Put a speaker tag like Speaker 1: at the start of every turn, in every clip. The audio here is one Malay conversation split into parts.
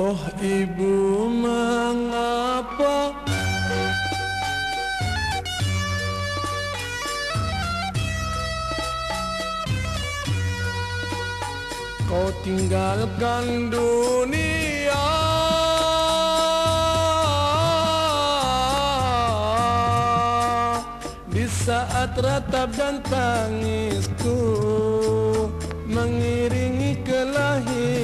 Speaker 1: Oh ibu mengapa? Kau tinggalkan dunia. Di saat ratap dan tangisku Mengiringi kelahiranku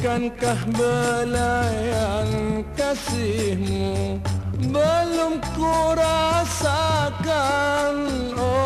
Speaker 1: Bukankah belayan kasihmu Belum ku rasakan Oh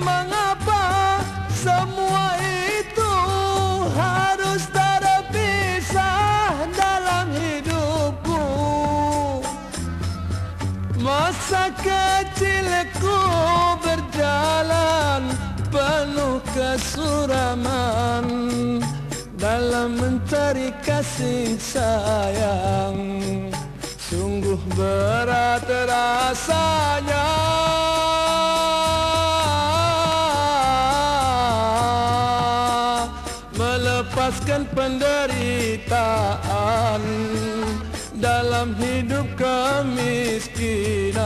Speaker 1: mengapa semua itu harus terpisah dalam hidupku? Masa kecilku berjalan penuh kesuraman Dalam mencari kasih sayang. Sungguh berat rasanya Melepaskan penderitaan dalam hidup kemiskinan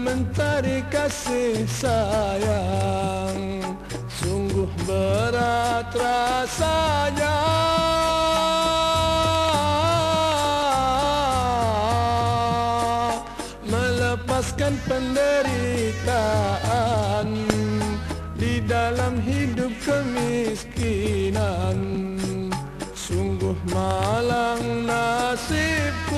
Speaker 1: Dalam mencari kasih sayang. Sungguh berat rasanya. Melepaskan penderitaan Di dalam hidup kemiskinan. Sungguh malang nasibku